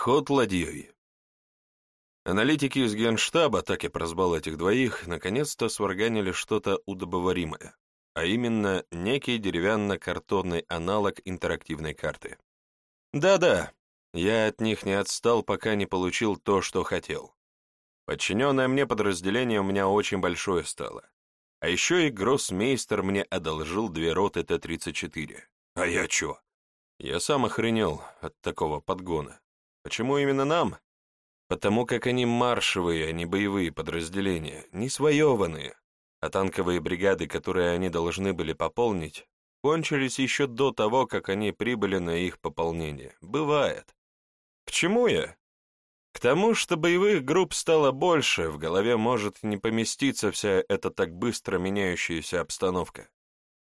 Ход ладьей. Аналитики из генштаба, так и прозвал этих двоих, наконец-то сварганили что-то удобоваримое, а именно некий деревянно-картонный аналог интерактивной карты. Да-да, я от них не отстал, пока не получил то, что хотел. Подчиненное мне подразделение у меня очень большое стало. А еще и гроссмейстер мне одолжил две роты Т-34. А я чё? Я сам охренел от такого подгона. Почему именно нам? Потому как они маршевые, а не боевые подразделения, не своеванные. А танковые бригады, которые они должны были пополнить, кончились еще до того, как они прибыли на их пополнение. Бывает. К чему я? К тому, что боевых групп стало больше, в голове может не поместиться вся эта так быстро меняющаяся обстановка.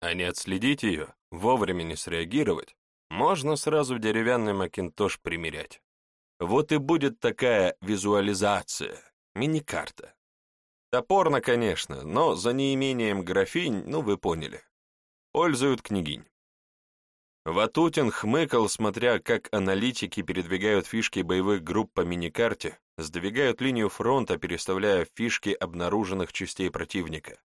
А не отследить ее, вовремя не среагировать, можно сразу деревянный макинтош примерять. Вот и будет такая визуализация, мини-карта. Топорно, конечно, но за неимением графинь, ну вы поняли. Пользуют княгинь. Ватутин хмыкал, смотря, как аналитики передвигают фишки боевых групп по мини-карте, сдвигают линию фронта, переставляя фишки обнаруженных частей противника.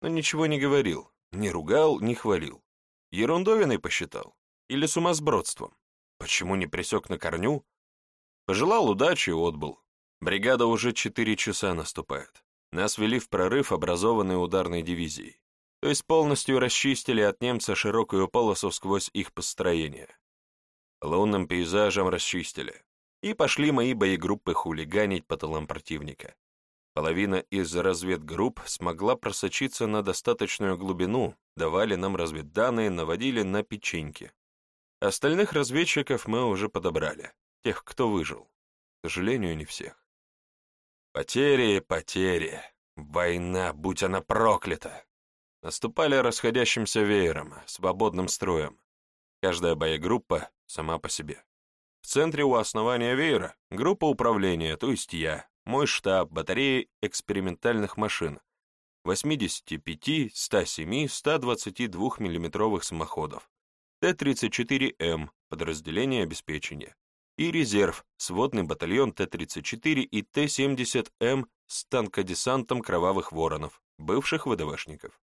Но ничего не говорил, не ругал, не хвалил. Ерундовиной посчитал? Или сумасбродством? Почему не пресек на корню? Пожелал удачи и отбыл. Бригада уже четыре часа наступает. Нас вели в прорыв, образованный ударной дивизией. То есть полностью расчистили от немца широкую полосу сквозь их построение. Лунным пейзажем расчистили. И пошли мои боегруппы хулиганить по тылам противника. Половина из разведгрупп смогла просочиться на достаточную глубину, давали нам разведданные, наводили на печеньки. Остальных разведчиков мы уже подобрали тех, кто выжил. К сожалению, не всех. Потери, потери. Война, будь она проклята. Наступали расходящимся веером, свободным строем. Каждая боегруппа сама по себе. В центре у основания веера группа управления, то есть я, мой штаб, батареи экспериментальных машин, 85, 107, 122 миллиметровых самоходов, Т-34М, эм, подразделение обеспечения, и резерв, сводный батальон Т-34 и Т-70М с танкодесантом «Кровавых воронов», бывших ВДВшников.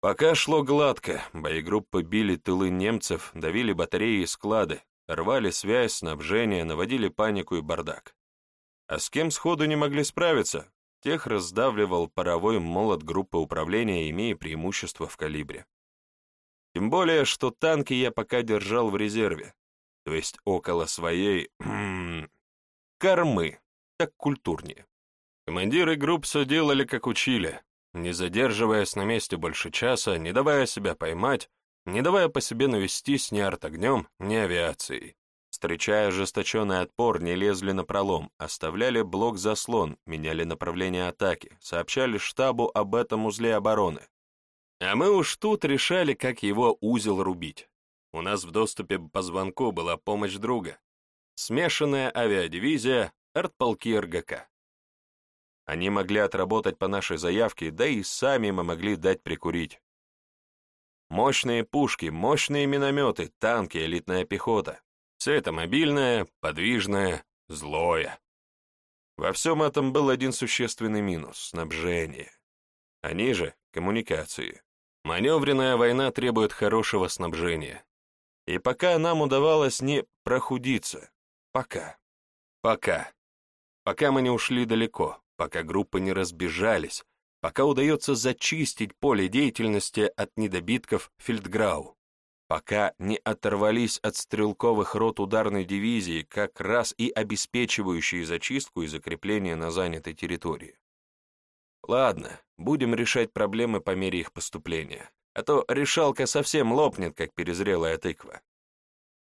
Пока шло гладко, боегруппы били тылы немцев, давили батареи и склады, рвали связь, снабжение, наводили панику и бардак. А с кем сходу не могли справиться, тех раздавливал паровой молот группы управления, имея преимущество в калибре. Тем более, что танки я пока держал в резерве, то есть около своей кормы, так культурнее. Командиры групп все делали, как учили, не задерживаясь на месте больше часа, не давая себя поймать, не давая по себе навестись ни артогнем, ни авиацией. Встречая ожесточенный отпор, не лезли на пролом, оставляли блок-заслон, меняли направление атаки, сообщали штабу об этом узле обороны. А мы уж тут решали, как его узел рубить. У нас в доступе по звонку была помощь друга. Смешанная авиадивизия, артполки РГК. Они могли отработать по нашей заявке, да и сами мы могли дать прикурить. Мощные пушки, мощные минометы, танки, элитная пехота. Все это мобильное, подвижное, злое. Во всем этом был один существенный минус – снабжение. Они же – коммуникации. Маневренная война требует хорошего снабжения. И пока нам удавалось не прохудиться. Пока. Пока. Пока мы не ушли далеко, пока группы не разбежались, пока удается зачистить поле деятельности от недобитков Фельдграу, пока не оторвались от стрелковых рот ударной дивизии, как раз и обеспечивающие зачистку и закрепление на занятой территории. Ладно, будем решать проблемы по мере их поступления а то решалка совсем лопнет, как перезрелая тыква.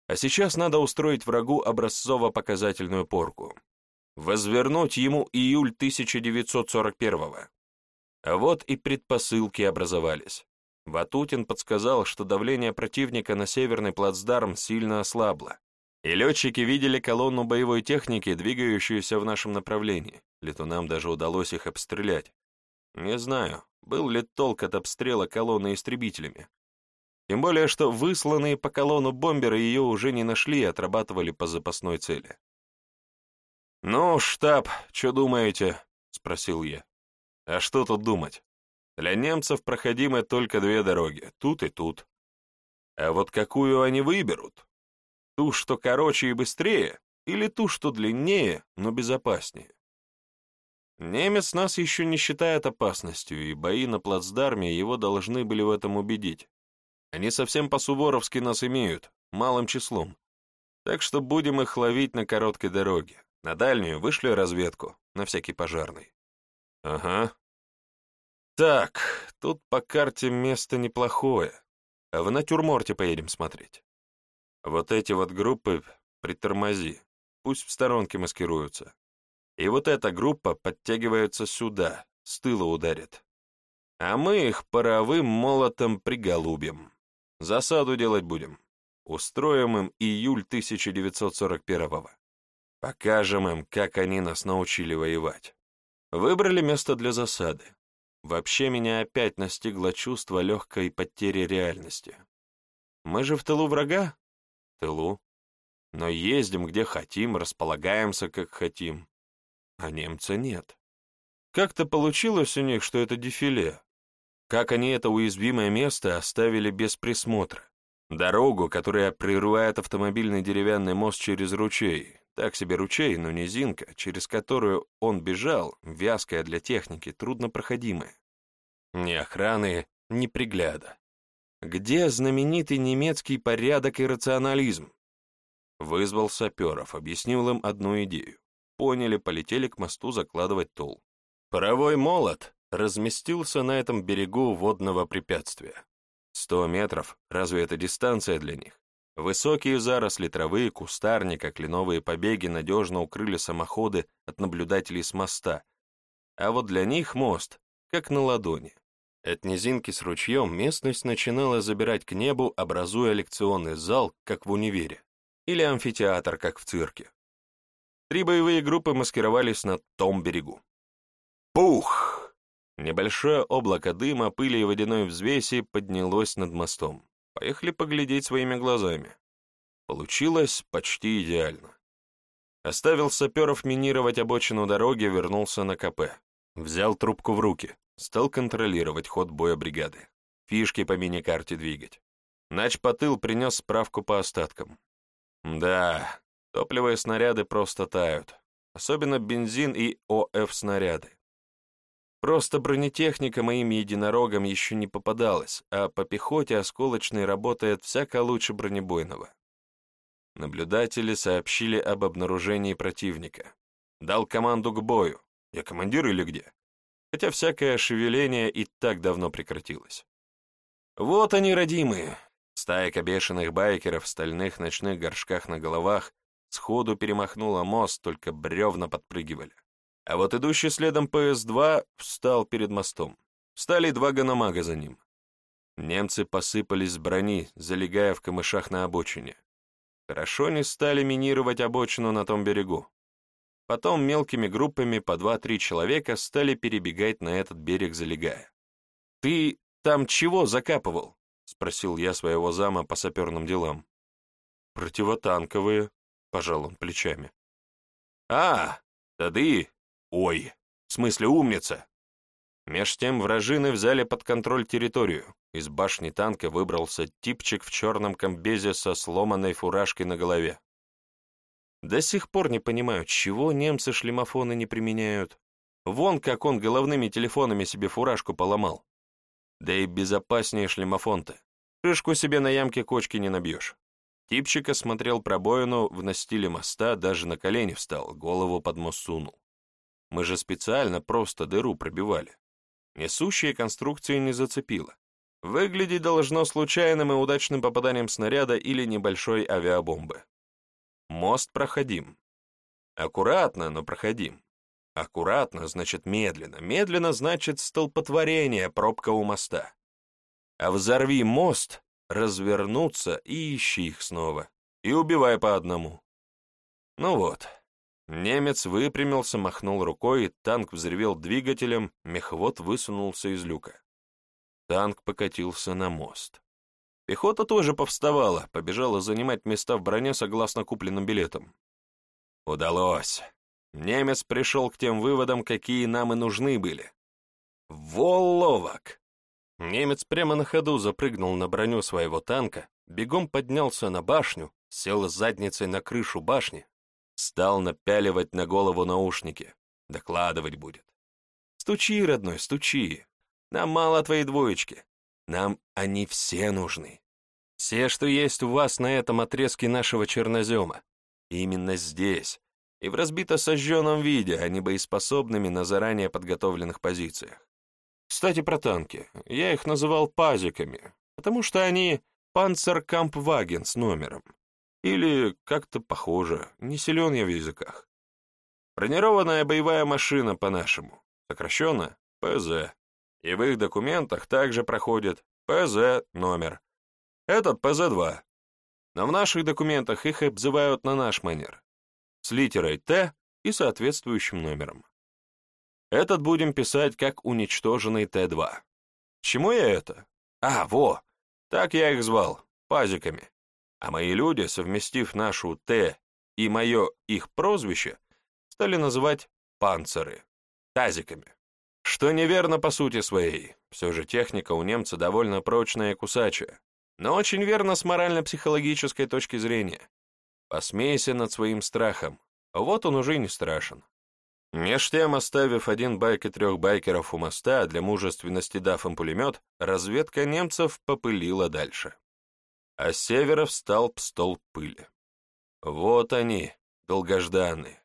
А сейчас надо устроить врагу образцово-показательную порку. Возвернуть ему июль 1941-го. А вот и предпосылки образовались. Ватутин подсказал, что давление противника на северный плацдарм сильно ослабло, и летчики видели колонну боевой техники, двигающуюся в нашем направлении. Летунам даже удалось их обстрелять. Не знаю, был ли толк от обстрела колонны истребителями? Тем более, что высланные по колонну бомберы ее уже не нашли и отрабатывали по запасной цели. «Ну, штаб, что думаете?» — спросил я. «А что тут думать? Для немцев проходимы только две дороги, тут и тут. А вот какую они выберут? Ту, что короче и быстрее, или ту, что длиннее, но безопаснее?» Немец нас еще не считает опасностью, и бои на плацдарме его должны были в этом убедить. Они совсем по-суворовски нас имеют, малым числом. Так что будем их ловить на короткой дороге. На дальнюю вышли разведку, на всякий пожарный. Ага. Так, тут по карте место неплохое. А в натюрморте поедем смотреть. Вот эти вот группы притормози. Пусть в сторонке маскируются. И вот эта группа подтягивается сюда, с тыла ударит. А мы их паровым молотом приголубим. Засаду делать будем. Устроим им июль 1941-го. Покажем им, как они нас научили воевать. Выбрали место для засады. Вообще меня опять настигло чувство легкой потери реальности. Мы же в тылу врага? Тылу. Но ездим, где хотим, располагаемся, как хотим а немца нет. Как-то получилось у них, что это дефиле. Как они это уязвимое место оставили без присмотра. Дорогу, которая прерывает автомобильный деревянный мост через ручей, так себе ручей, но низинка, через которую он бежал, вязкая для техники, труднопроходимая. Ни охраны, ни пригляда. Где знаменитый немецкий порядок и рационализм? Вызвал саперов, объяснил им одну идею поняли, полетели к мосту закладывать тул. Паровой молот разместился на этом берегу водного препятствия. Сто метров, разве это дистанция для них? Высокие заросли травы, кустарника, кленовые побеги надежно укрыли самоходы от наблюдателей с моста, а вот для них мост, как на ладони. От низинки с ручьем местность начинала забирать к небу, образуя лекционный зал, как в универе, или амфитеатр, как в цирке. Три боевые группы маскировались на том берегу. Пух! Небольшое облако дыма, пыли и водяной взвеси поднялось над мостом. Поехали поглядеть своими глазами. Получилось почти идеально. Оставил саперов минировать обочину дороги, вернулся на КП. Взял трубку в руки, стал контролировать ход боя бригады. Фишки по мини-карте двигать. Нач Потыл принес справку по остаткам. Да, Топливо и снаряды просто тают. Особенно бензин и ОФ-снаряды. Просто бронетехника моим единорогам еще не попадалась, а по пехоте осколочной работает всяко лучше бронебойного. Наблюдатели сообщили об обнаружении противника. Дал команду к бою. Я командир или где? Хотя всякое шевеление и так давно прекратилось. Вот они, родимые. Стайка бешеных байкеров в стальных ночных горшках на головах, сходу перемахнула мост, только бревна подпрыгивали. А вот идущий следом ПС-2 встал перед мостом. Встали два гономага за ним. Немцы посыпались с брони, залегая в камышах на обочине. Хорошо не стали минировать обочину на том берегу. Потом мелкими группами по два-три человека стали перебегать на этот берег, залегая. «Ты там чего закапывал?» — спросил я своего зама по саперным делам. «Противотанковые», пожал он плечами. «А, да ты... Ой, в смысле умница!» Меж тем вражины взяли под контроль территорию. Из башни танка выбрался типчик в черном комбезе со сломанной фуражкой на голове. До сих пор не понимаю, чего немцы шлемофоны не применяют. Вон как он головными телефонами себе фуражку поломал. Да и безопаснее шлемофон-то. Шишку себе на ямке кочки не набьешь. Типчика смотрел пробоину в настиле моста, даже на колени встал, голову под мост сунул. Мы же специально просто дыру пробивали. Несущие конструкции не зацепило. Выглядеть должно случайным и удачным попаданием снаряда или небольшой авиабомбы. Мост проходим. Аккуратно, но проходим. Аккуратно значит медленно. Медленно значит столпотворение, пробка у моста. А взорви мост, развернуться и ищи их снова. И убивай по одному. Ну вот. Немец выпрямился, махнул рукой, танк взревел двигателем, мехвод высунулся из люка. Танк покатился на мост. Пехота тоже повставала, побежала занимать места в броне согласно купленным билетам. Удалось. Немец пришел к тем выводам, какие нам и нужны были. Воловок! Немец прямо на ходу запрыгнул на броню своего танка, бегом поднялся на башню, сел с задницей на крышу башни, стал напяливать на голову наушники. Докладывать будет. «Стучи, родной, стучи. Нам мало твои двоечки. Нам они все нужны. Все, что есть у вас на этом отрезке нашего чернозема. Именно здесь. И в разбито сожженном виде, а не боеспособными на заранее подготовленных позициях. Кстати, про танки. Я их называл пазиками, потому что они «Панцеркампваген» с номером. Или как-то похоже, не силен я в языках. Бронированная боевая машина по-нашему, сокращенно ПЗ. И в их документах также проходит ПЗ номер. Этот ПЗ-2. Но в наших документах их обзывают на наш манер. С литерой «Т» и соответствующим номером. Этот будем писать как уничтоженный Т-2. Чему я это? А, во! Так я их звал, пазиками. А мои люди, совместив нашу Т и мое их прозвище, стали называть панциры, тазиками. Что неверно по сути своей. Все же техника у немца довольно прочная и кусачая. Но очень верно с морально-психологической точки зрения. Посмейся над своим страхом. Вот он уже не страшен. Меж тем, оставив один байк и трех байкеров у моста, а для мужественности дав им пулемет, разведка немцев попылила дальше. А с севера встал стол пыли. Вот они, долгожданные.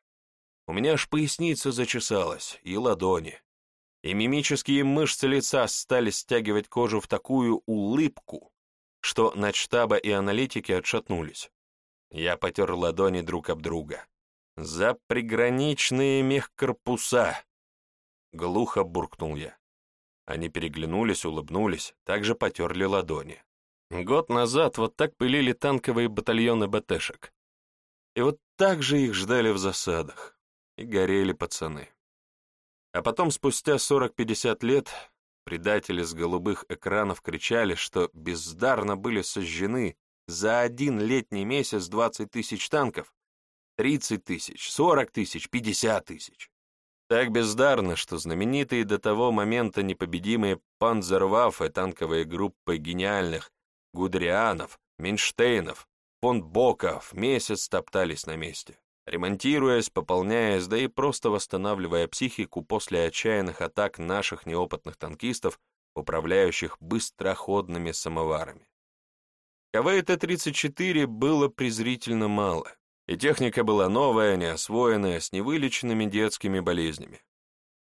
У меня аж поясница зачесалась, и ладони. И мимические мышцы лица стали стягивать кожу в такую улыбку, что начштаба и аналитики отшатнулись. Я потер ладони друг об друга. «За приграничные мехкорпуса!» — глухо буркнул я. Они переглянулись, улыбнулись, также потерли ладони. Год назад вот так пылили танковые батальоны БТшек. И вот так же их ждали в засадах. И горели пацаны. А потом, спустя 40-50 лет, предатели с голубых экранов кричали, что бездарно были сожжены за один летний месяц 20 тысяч танков, 30 тысяч, 40 тысяч, 50 тысяч. Так бездарно, что знаменитые до того момента непобедимые панзерваффе танковые группы гениальных Гудрианов, Минштейнов, фон Боков месяц топтались на месте, ремонтируясь, пополняясь, да и просто восстанавливая психику после отчаянных атак наших неопытных танкистов, управляющих быстроходными самоварами. КВ-Т-34 было презрительно мало и техника была новая, неосвоенная, с невылеченными детскими болезнями.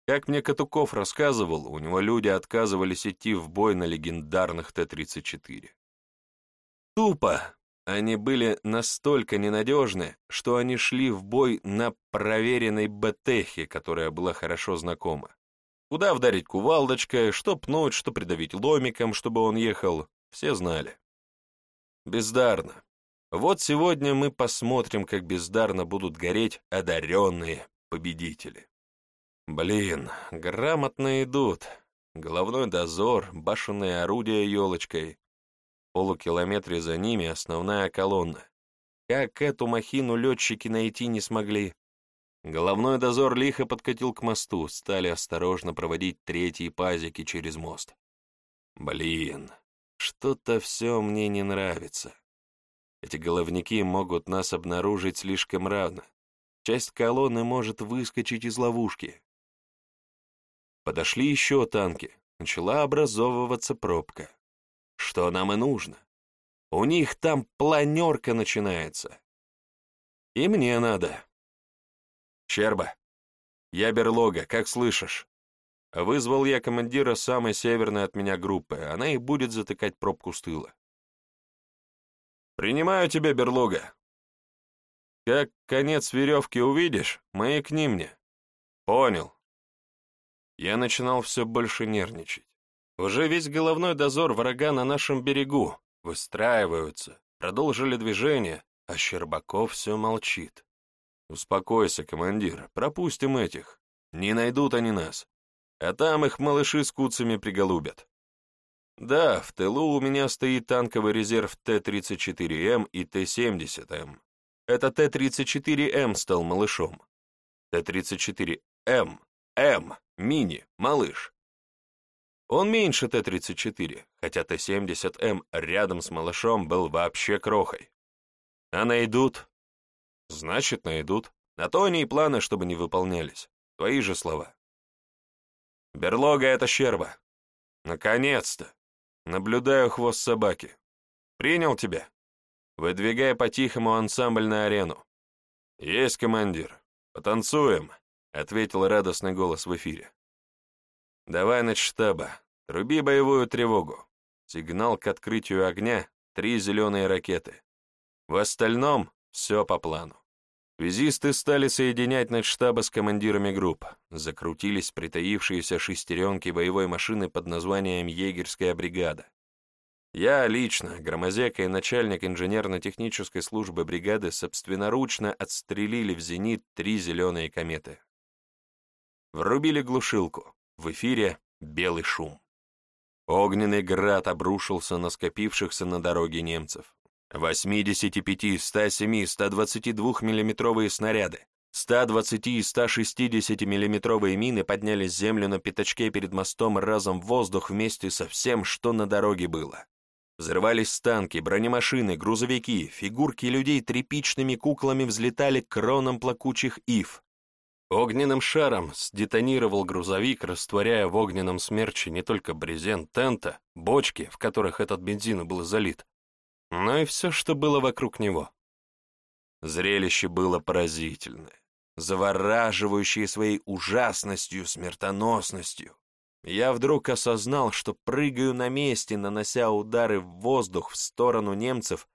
Как мне Катуков рассказывал, у него люди отказывались идти в бой на легендарных Т-34. Тупо! Они были настолько ненадежны, что они шли в бой на проверенной БТХе, которая была хорошо знакома. Куда вдарить кувалдочкой, что пнуть, что придавить ломиком, чтобы он ехал, все знали. Бездарно. Вот сегодня мы посмотрим, как бездарно будут гореть одаренные победители. Блин, грамотно идут. Головной дозор, башенные орудия елочкой. В полукилометре за ними основная колонна. Как эту махину летчики найти не смогли? Головной дозор лихо подкатил к мосту, стали осторожно проводить третьи пазики через мост. Блин, что-то все мне не нравится. Эти головники могут нас обнаружить слишком рано. Часть колонны может выскочить из ловушки. Подошли еще танки. Начала образовываться пробка. Что нам и нужно. У них там планерка начинается. И мне надо. Черба, я берлога, как слышишь. Вызвал я командира самой северной от меня группы. Она и будет затыкать пробку с тыла. Принимаю тебя, берлога. Как конец веревки увидишь, мои к ним мне. Понял. Я начинал все больше нервничать. Уже весь головной дозор врага на нашем берегу. Выстраиваются, продолжили движение, а Щербаков все молчит. «Успокойся, командир, пропустим этих. Не найдут они нас. А там их малыши с куцами приголубят». Да, в тылу у меня стоит танковый резерв Т-34М и Т-70М. Это Т-34М стал малышом. Т-34М, М, мини, малыш. Он меньше Т-34, хотя Т-70М рядом с малышом был вообще крохой. А найдут? Значит, найдут. На то они и планы, чтобы не выполнялись. Твои же слова. Берлога — это щерба. Наконец-то! наблюдаю хвост собаки. Принял тебя. Выдвигай по-тихому ансамбль на арену. Есть, командир. Потанцуем, — ответил радостный голос в эфире. Давай на штаба. Руби боевую тревогу. Сигнал к открытию огня — три зеленые ракеты. В остальном все по плану. Визисты стали соединять наш штаба с командирами групп. Закрутились притаившиеся шестеренки боевой машины под названием «Егерская бригада». Я лично, Громозека и начальник инженерно-технической службы бригады собственноручно отстрелили в зенит три зеленые кометы. Врубили глушилку. В эфире белый шум. Огненный град обрушился на скопившихся на дороге немцев. 85-107-122 миллиметровые снаряды, 120 и 160 миллиметровые мины подняли землю на пятачке перед мостом разом в воздух вместе со всем, что на дороге было. Взрывались танки, бронемашины, грузовики, фигурки людей тряпичными куклами взлетали к кронам плакучих ив. Огненным шаром сдетонировал грузовик, растворяя в огненном смерче не только брезент тента, бочки, в которых этот бензин был залит, но и все, что было вокруг него. Зрелище было поразительное, завораживающее своей ужасностью, смертоносностью. Я вдруг осознал, что прыгаю на месте, нанося удары в воздух в сторону немцев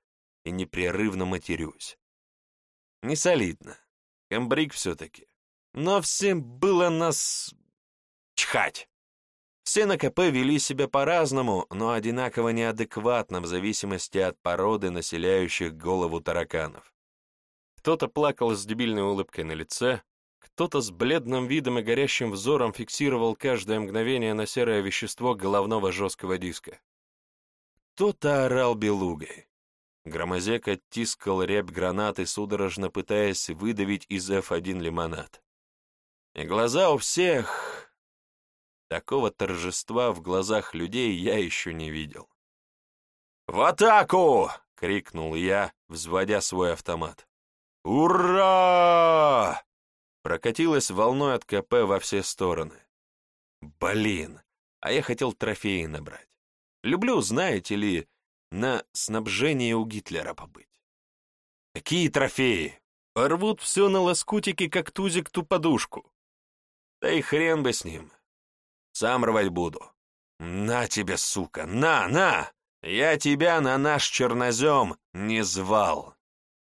и непрерывно матерюсь. Не солидно. Камбрик все-таки. Но всем было нас... чхать. Все НКП вели себя по-разному, но одинаково неадекватно в зависимости от породы населяющих голову тараканов. Кто-то плакал с дебильной улыбкой на лице, кто-то с бледным видом и горящим взором фиксировал каждое мгновение на серое вещество головного жесткого диска. Кто-то орал белугой. Громозек оттискал рябь гранаты, судорожно пытаясь выдавить из F1 лимонад. И глаза у всех Такого торжества в глазах людей я еще не видел. «В атаку!» — крикнул я, взводя свой автомат. «Ура!» Прокатилась волной от КП во все стороны. «Блин! А я хотел трофеи набрать. Люблю, знаете ли, на снабжение у Гитлера побыть. Какие трофеи? Рвут все на лоскутики, как тузик ту подушку. Да и хрен бы с ним. Сам рвать буду. На тебе, сука, на, на! Я тебя на наш чернозем не звал.